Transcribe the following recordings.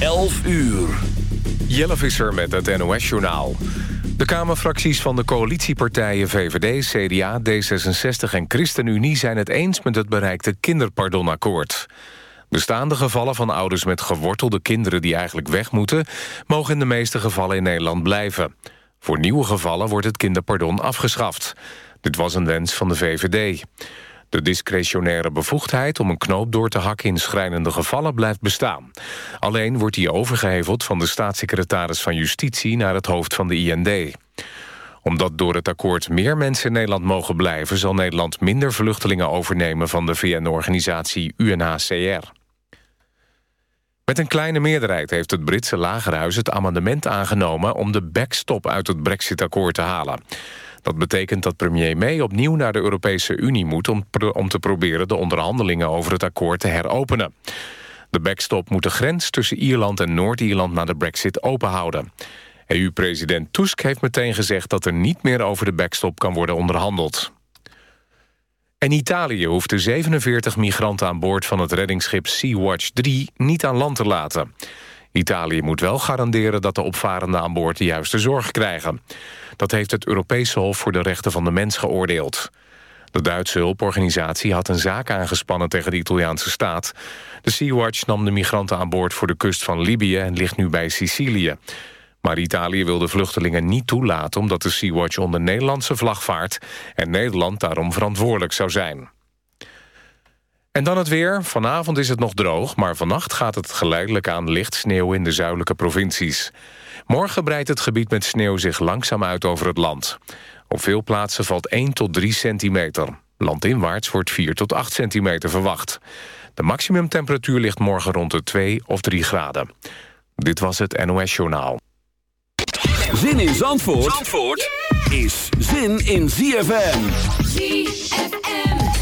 11 uur. Jelle Visser met het NOS-journaal. De Kamerfracties van de coalitiepartijen VVD, CDA, D66 en ChristenUnie... zijn het eens met het bereikte kinderpardonakkoord. Bestaande gevallen van ouders met gewortelde kinderen... die eigenlijk weg moeten, mogen in de meeste gevallen in Nederland blijven. Voor nieuwe gevallen wordt het kinderpardon afgeschaft. Dit was een wens van de VVD. De discretionaire bevoegdheid om een knoop door te hakken in schrijnende gevallen blijft bestaan. Alleen wordt die overgeheveld van de staatssecretaris van Justitie naar het hoofd van de IND. Omdat door het akkoord meer mensen in Nederland mogen blijven... zal Nederland minder vluchtelingen overnemen van de VN-organisatie UNHCR. Met een kleine meerderheid heeft het Britse lagerhuis het amendement aangenomen... om de backstop uit het brexit-akkoord te halen. Dat betekent dat premier May opnieuw naar de Europese Unie moet... om, om te proberen de onderhandelingen over het akkoord te heropenen. De backstop moet de grens tussen Ierland en Noord-Ierland... na de brexit openhouden. EU-president Tusk heeft meteen gezegd dat er niet meer over de backstop kan worden onderhandeld. En Italië hoeft de 47 migranten aan boord van het reddingsschip Sea-Watch 3 niet aan land te laten. Italië moet wel garanderen dat de opvarenden aan boord de juiste zorg krijgen. Dat heeft het Europese Hof voor de Rechten van de Mens geoordeeld. De Duitse hulporganisatie had een zaak aangespannen tegen de Italiaanse staat. De Sea-Watch nam de migranten aan boord voor de kust van Libië... en ligt nu bij Sicilië. Maar Italië wil de vluchtelingen niet toelaten... omdat de Sea-Watch onder Nederlandse vlag vaart... en Nederland daarom verantwoordelijk zou zijn. En dan het weer. Vanavond is het nog droog, maar vannacht gaat het geleidelijk aan licht sneeuw in de zuidelijke provincies. Morgen breidt het gebied met sneeuw zich langzaam uit over het land. Op veel plaatsen valt 1 tot 3 centimeter. Landinwaarts wordt 4 tot 8 centimeter verwacht. De maximumtemperatuur ligt morgen rond de 2 of 3 graden. Dit was het NOS Journaal. Zin in Zandvoort, Zandvoort is zin in ZFM. ZFM.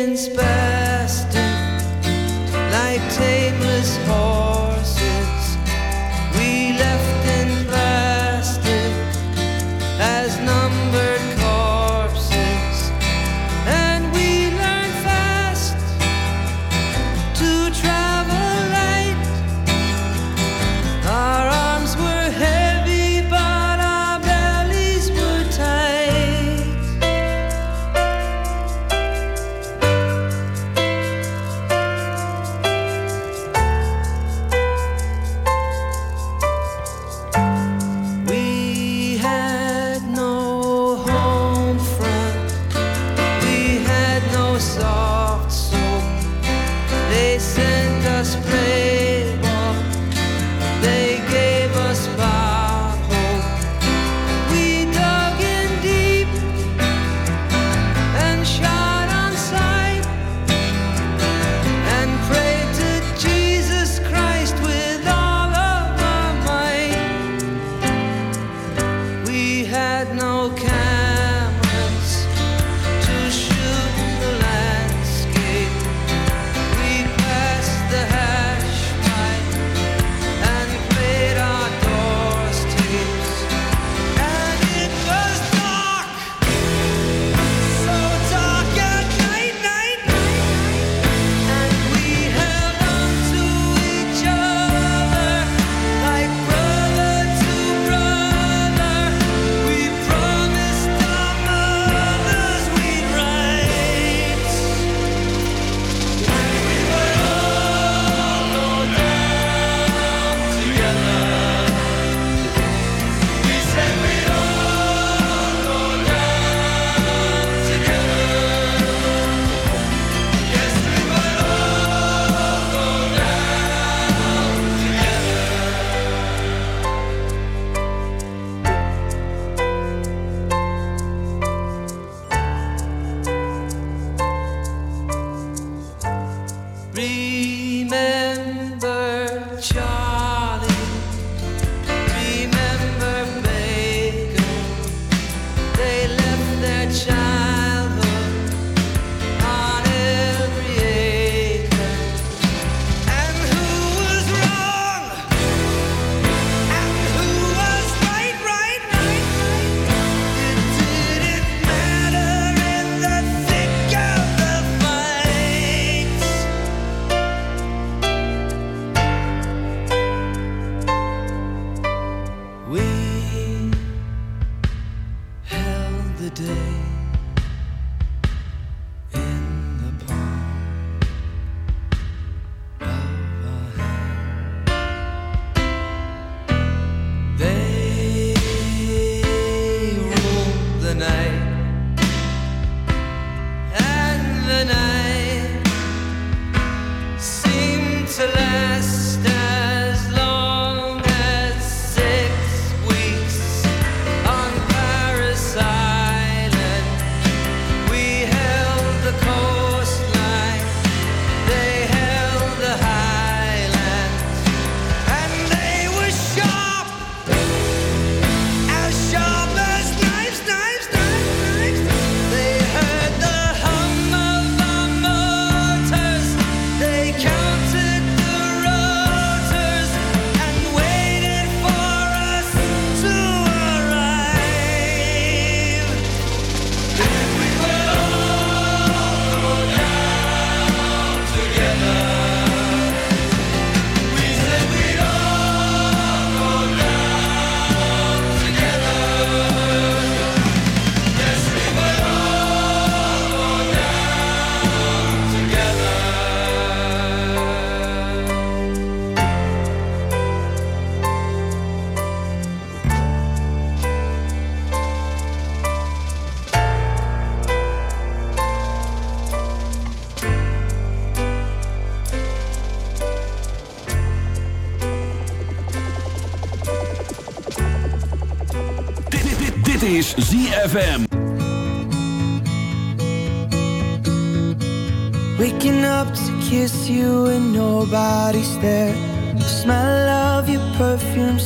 inspired.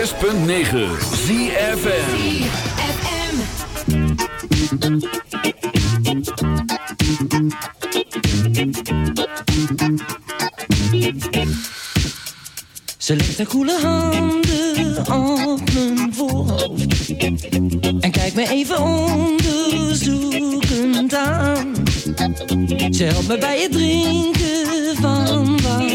106.9 ZFM. Ze legt haar koele handen op mijn voorhoofd. En kijkt me even onderzoekend aan. Ze helpt me bij het drinken van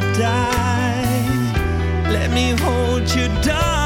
Never die. Let me hold you, darling,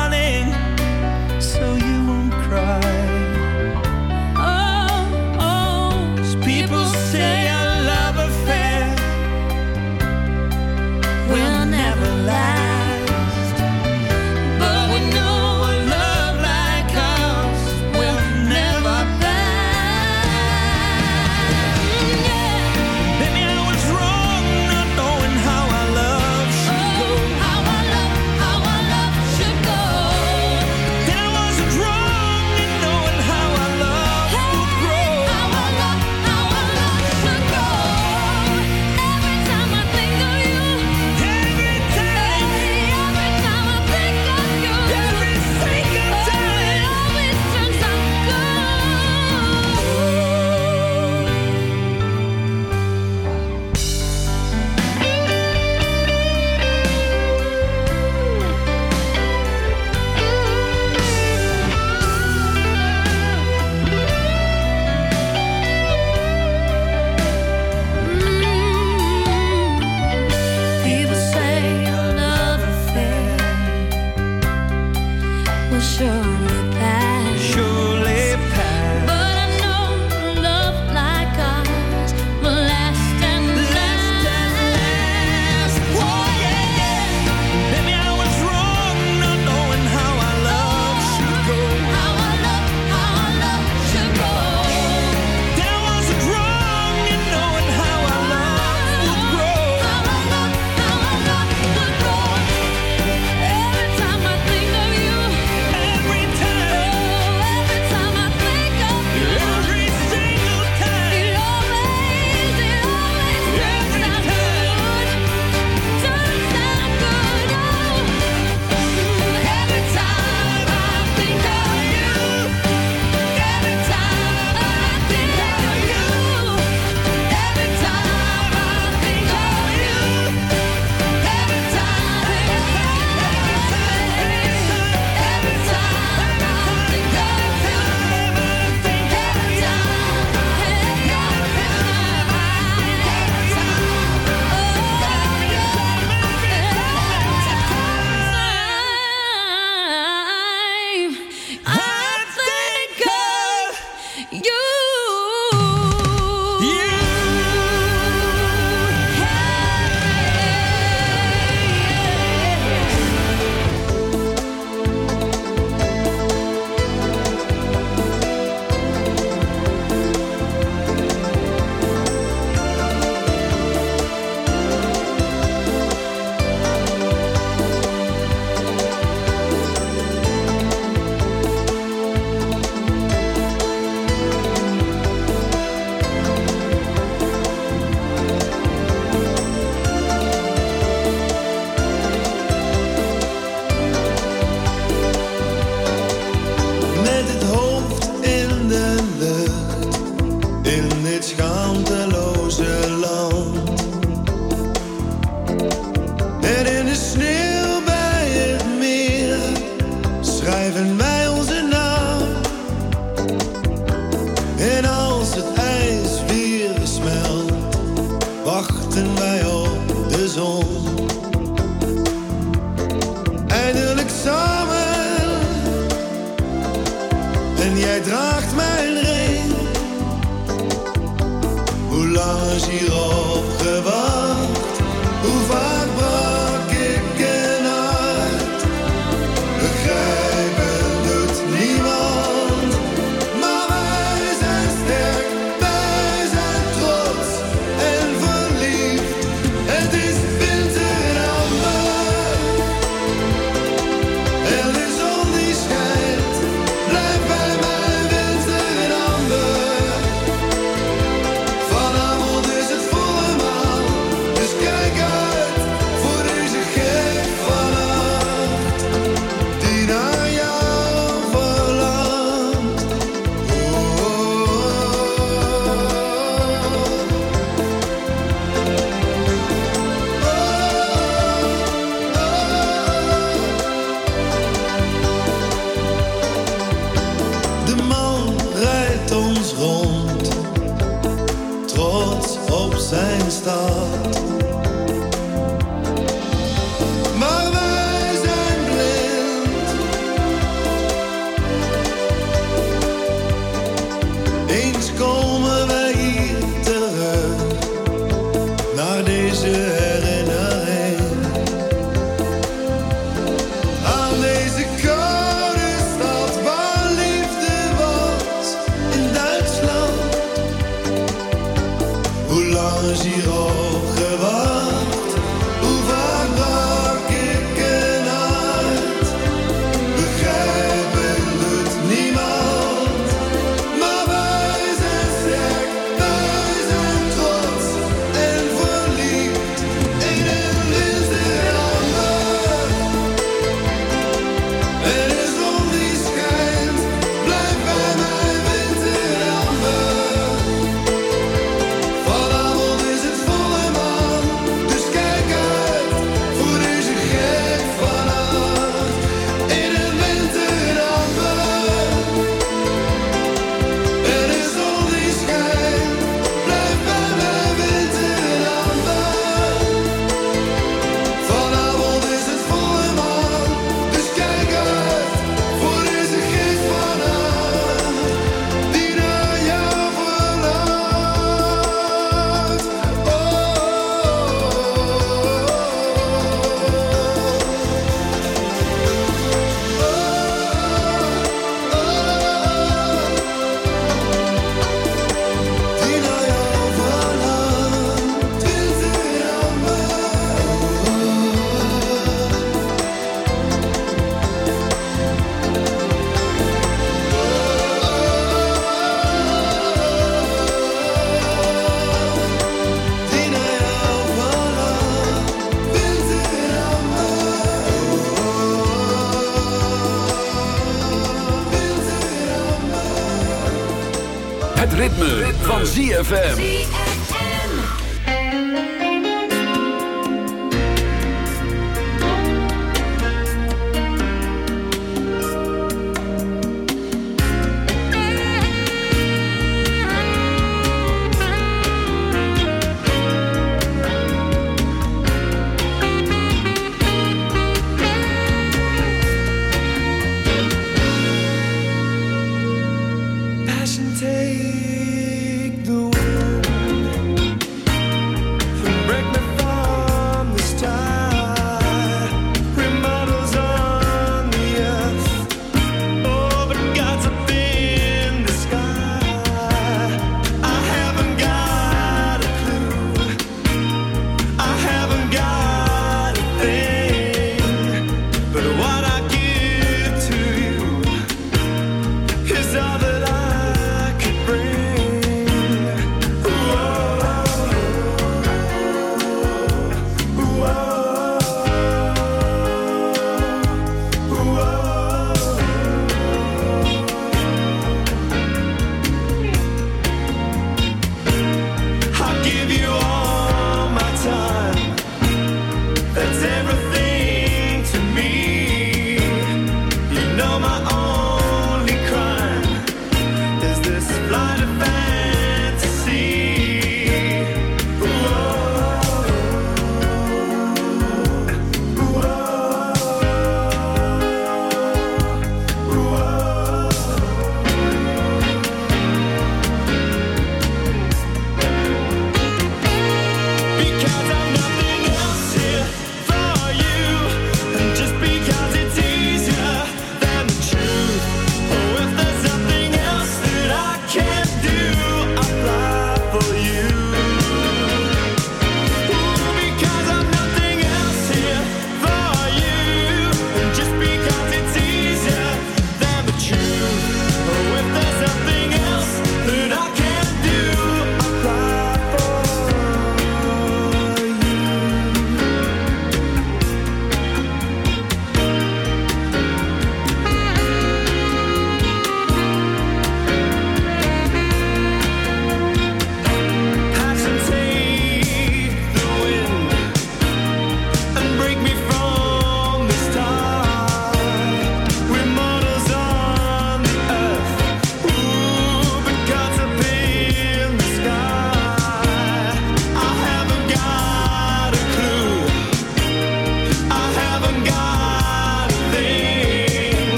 ZFM.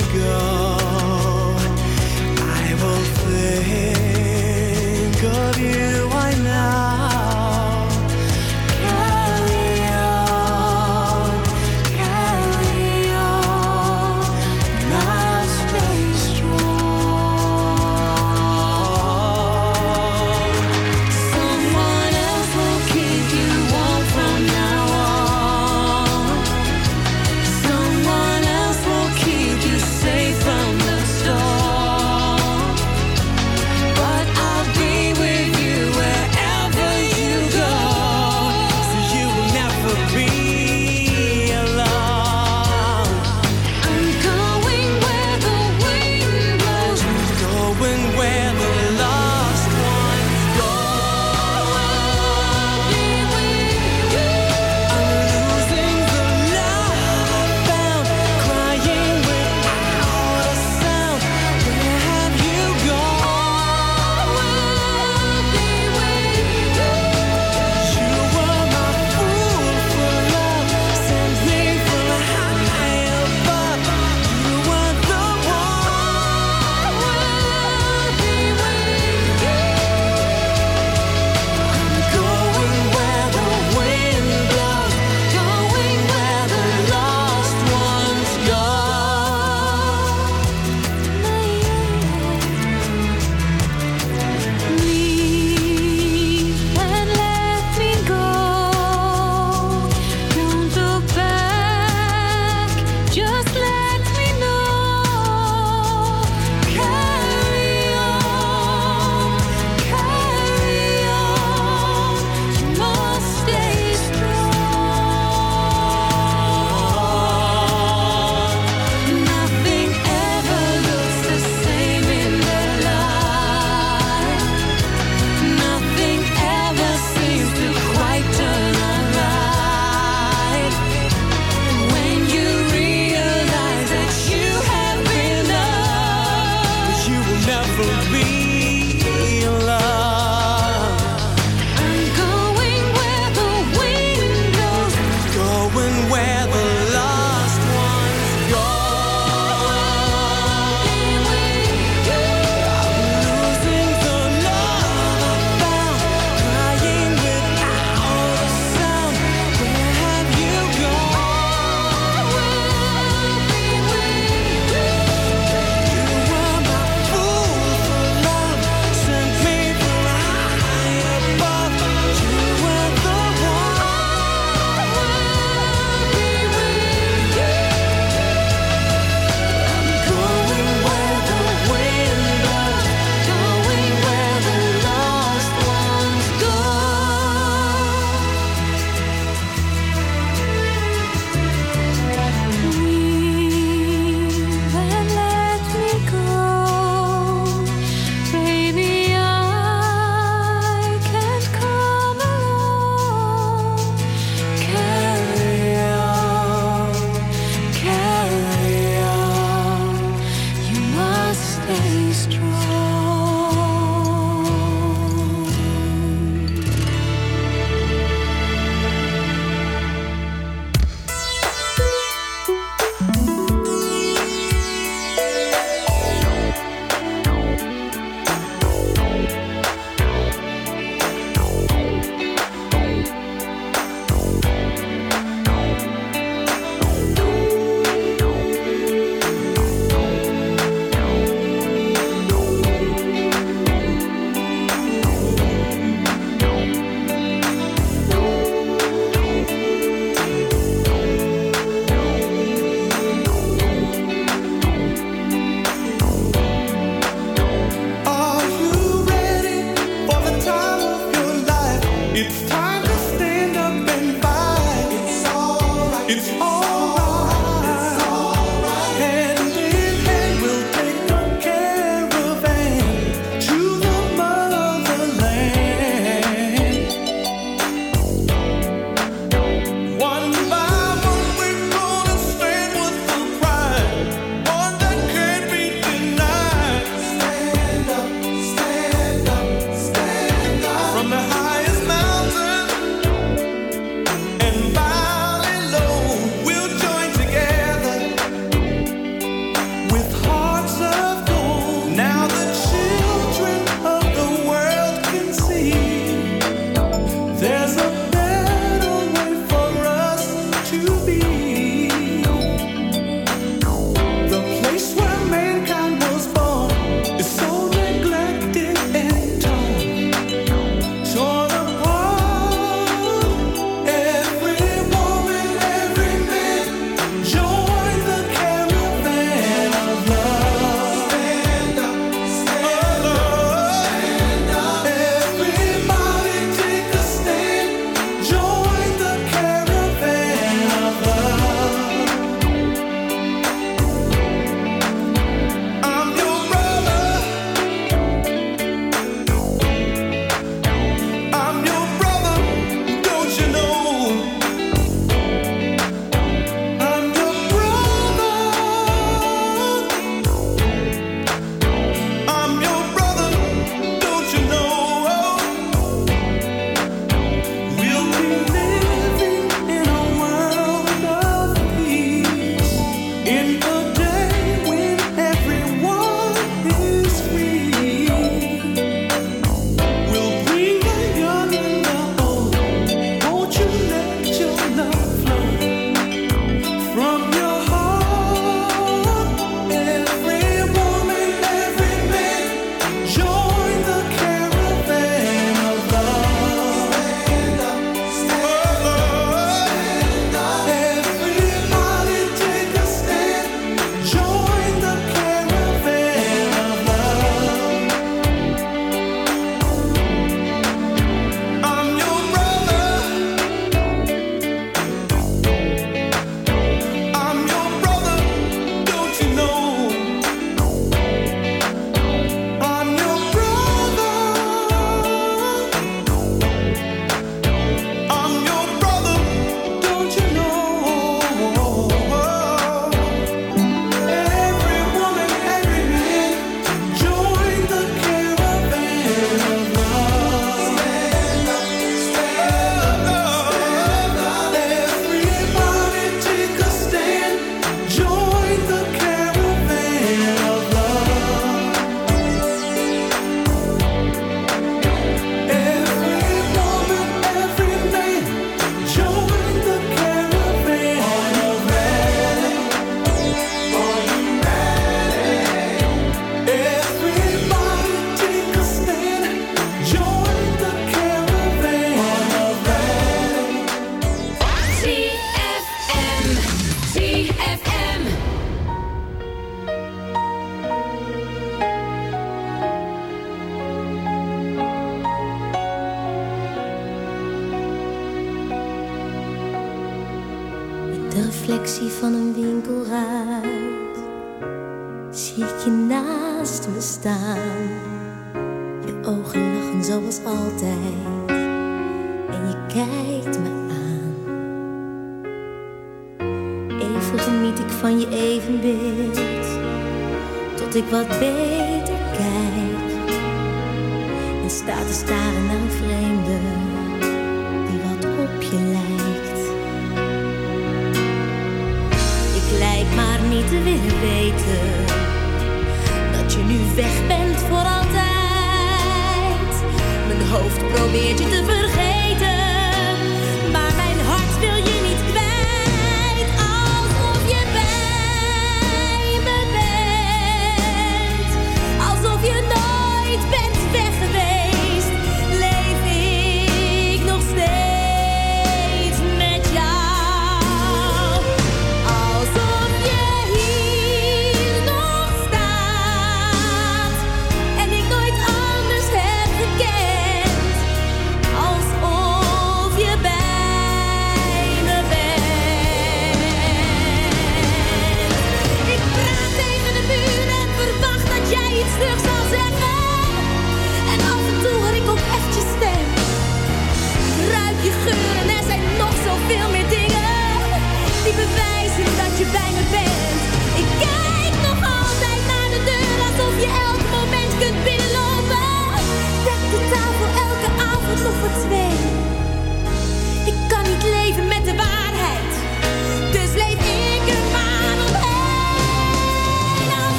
go.